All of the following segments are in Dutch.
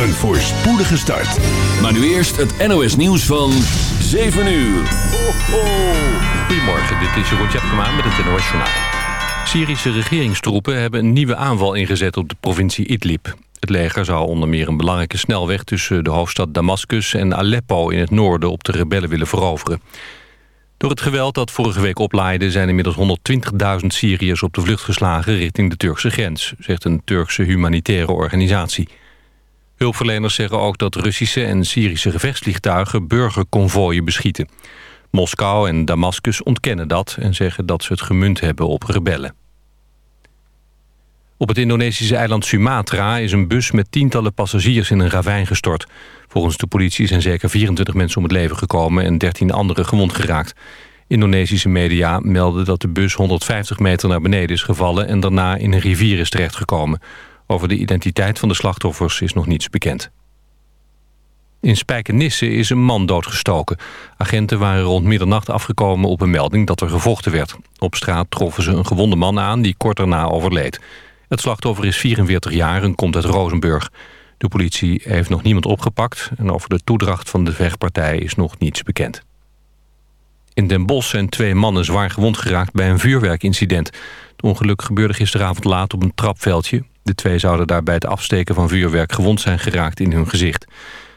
Een voorspoedige start. Maar nu eerst het NOS nieuws van 7 uur. Goedemorgen, dit is Jeroen Tjepkema met het NOS Journaal. Syrische regeringstroepen hebben een nieuwe aanval ingezet op de provincie Idlib. Het leger zou onder meer een belangrijke snelweg tussen de hoofdstad Damascus en Aleppo in het noorden op de rebellen willen veroveren. Door het geweld dat vorige week oplaaide zijn inmiddels 120.000 Syriërs op de vlucht geslagen richting de Turkse grens, zegt een Turkse humanitaire organisatie. Hulpverleners zeggen ook dat Russische en Syrische gevechtsvliegtuigen burgerconvooien beschieten. Moskou en Damascus ontkennen dat en zeggen dat ze het gemunt hebben op rebellen. Op het Indonesische eiland Sumatra is een bus met tientallen passagiers in een ravijn gestort. Volgens de politie zijn zeker 24 mensen om het leven gekomen en 13 anderen gewond geraakt. Indonesische media melden dat de bus 150 meter naar beneden is gevallen en daarna in een rivier is terechtgekomen. Over de identiteit van de slachtoffers is nog niets bekend. In Spijkenisse is een man doodgestoken. Agenten waren rond middernacht afgekomen op een melding dat er gevochten werd. Op straat troffen ze een gewonde man aan die kort daarna overleed. Het slachtoffer is 44 jaar en komt uit Rozenburg. De politie heeft nog niemand opgepakt... en over de toedracht van de vechtpartij is nog niets bekend. In Den Bosch zijn twee mannen zwaar gewond geraakt bij een vuurwerkincident. Het ongeluk gebeurde gisteravond laat op een trapveldje. De twee zouden daar bij het afsteken van vuurwerk gewond zijn geraakt in hun gezicht.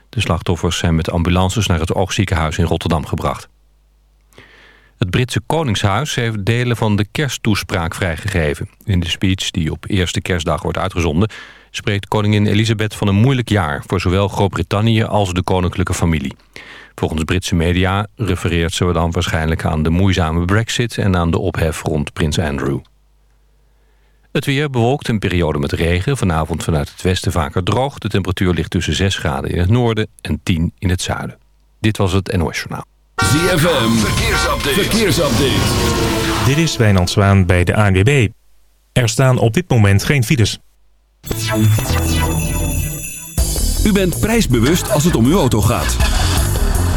De slachtoffers zijn met ambulances naar het oogziekenhuis in Rotterdam gebracht. Het Britse Koningshuis heeft delen van de kersttoespraak vrijgegeven. In de speech die op eerste kerstdag wordt uitgezonden... spreekt koningin Elisabeth van een moeilijk jaar... voor zowel Groot-Brittannië als de koninklijke familie. Volgens Britse media refereert ze dan waarschijnlijk aan de moeizame brexit... en aan de ophef rond prins Andrew. Het weer bewolkt een periode met regen. Vanavond vanuit het westen vaker droog. De temperatuur ligt tussen 6 graden in het noorden en 10 in het zuiden. Dit was het NOS Journaal. ZFM, verkeersupdate. verkeersupdate. Dit is Wijnand Zwaan bij de ANWB. Er staan op dit moment geen files. U bent prijsbewust als het om uw auto gaat.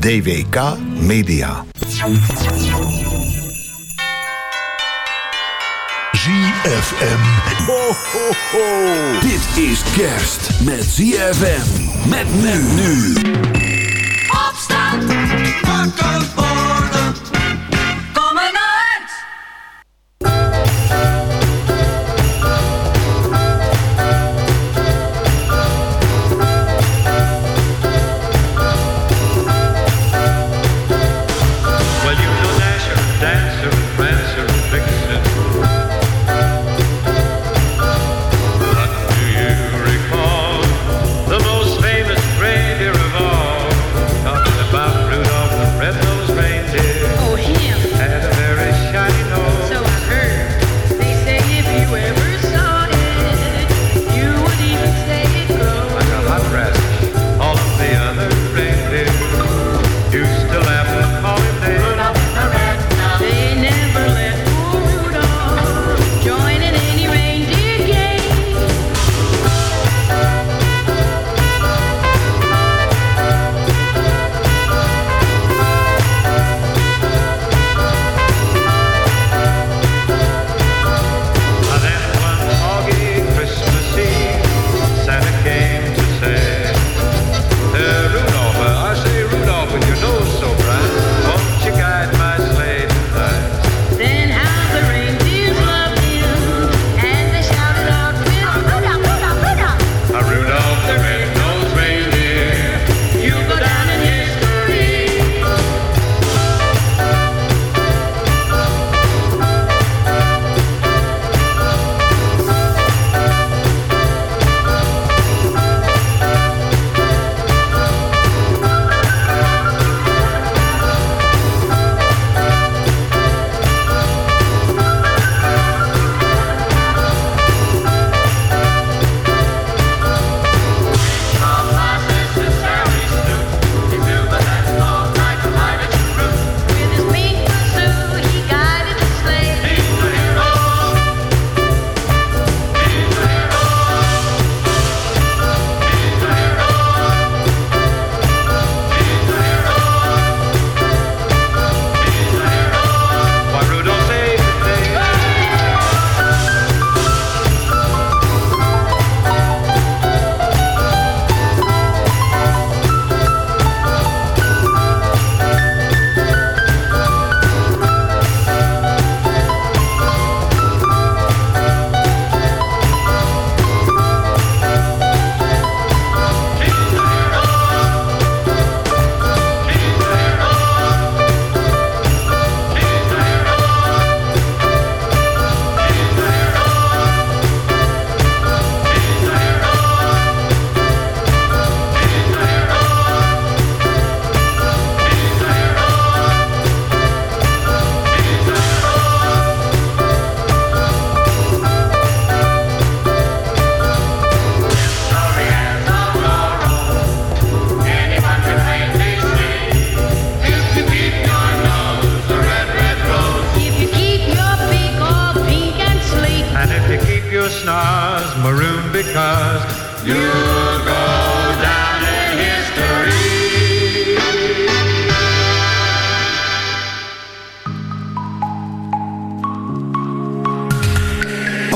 DWK Media. ZFM. Ho, ho, ho. Dit is kerst met ZFM. Met men nu. Opstand. Wakker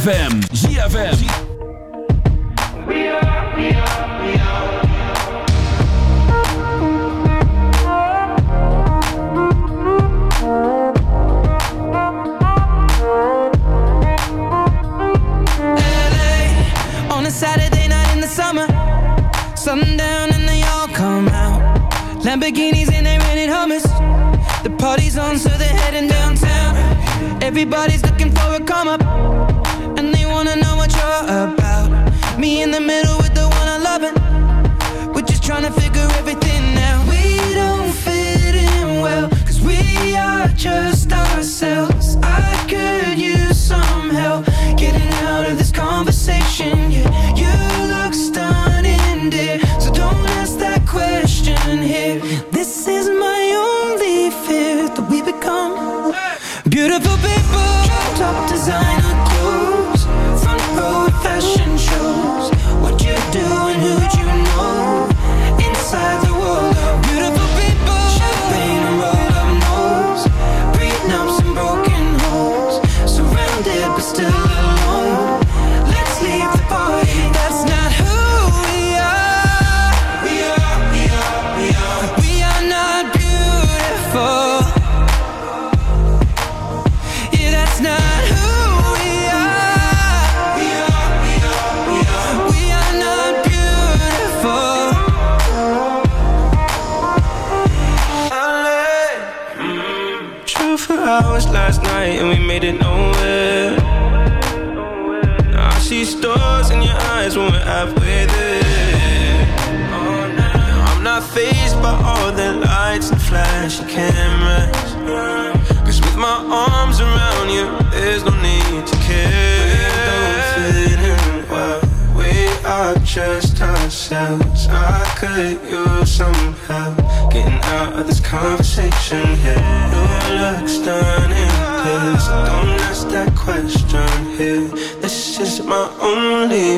ZFM.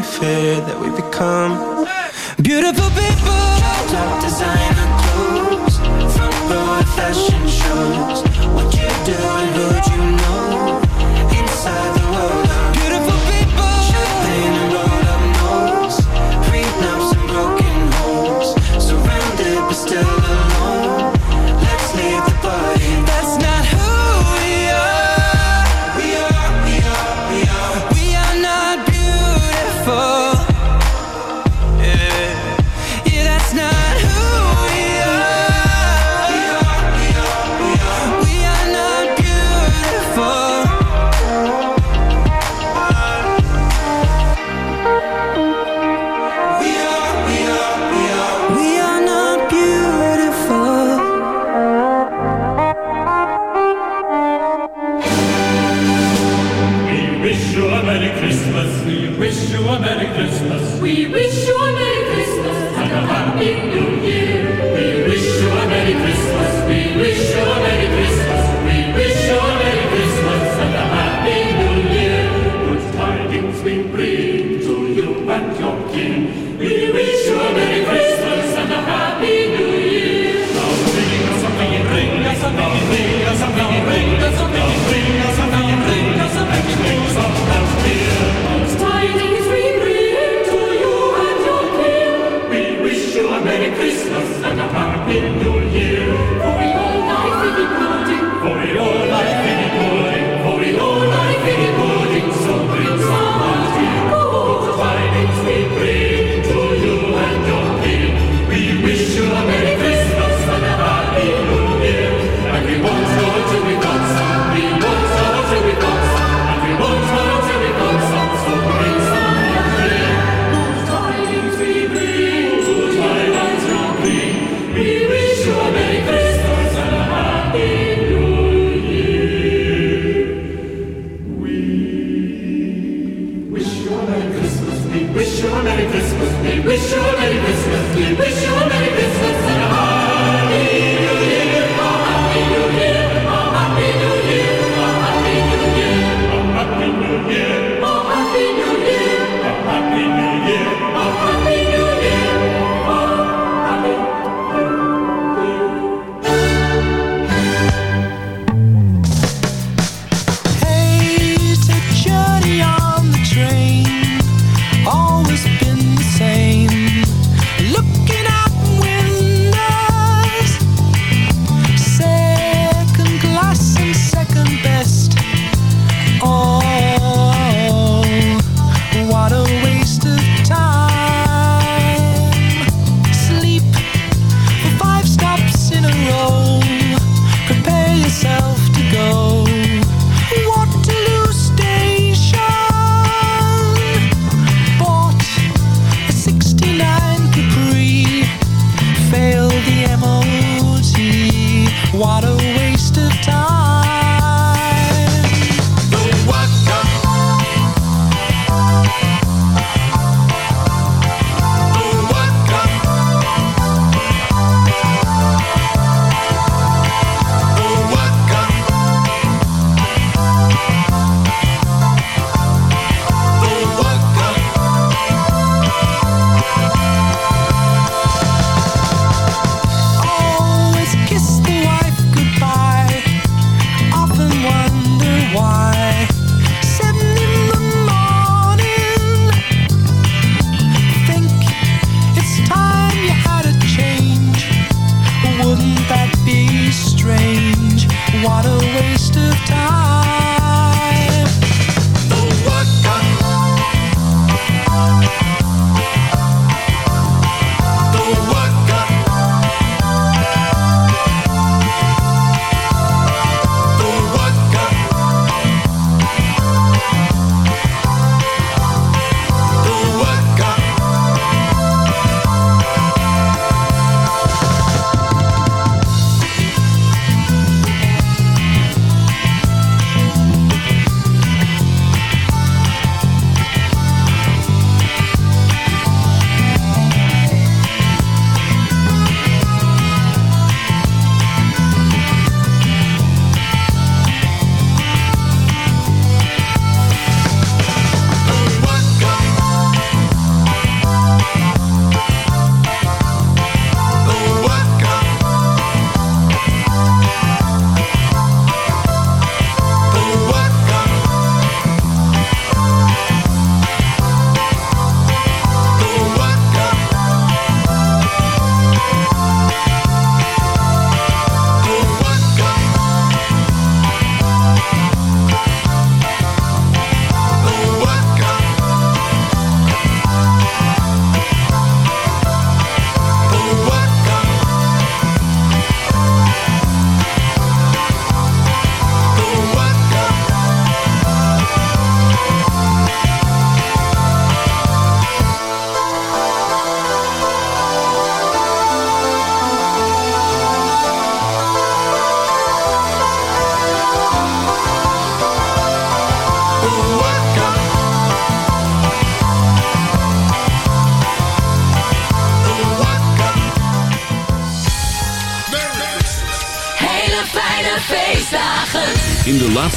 That we become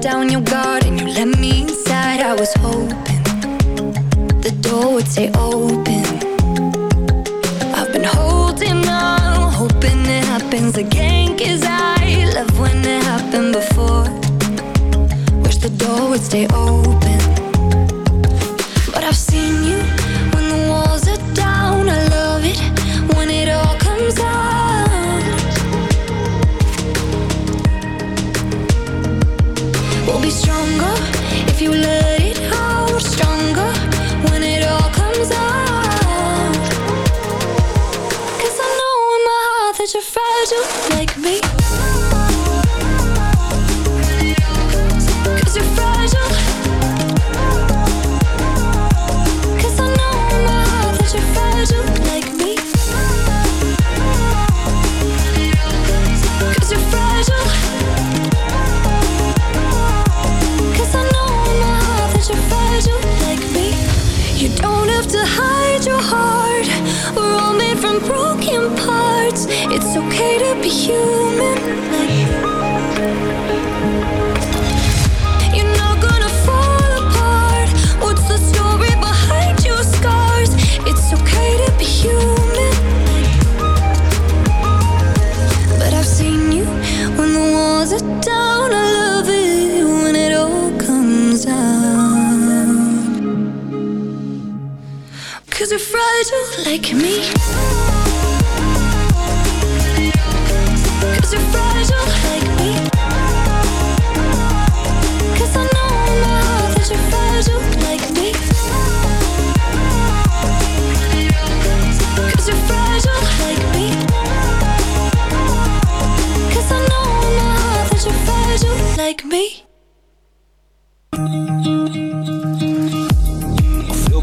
Down your guard and you let me inside. I was hoping the door would stay open. I've been holding on, hoping it happens again. Cause I love when it happened before. Wish the door would stay open. Cause you're fragile like me. Cause you're fragile like me. Cause I know heart that you're fragile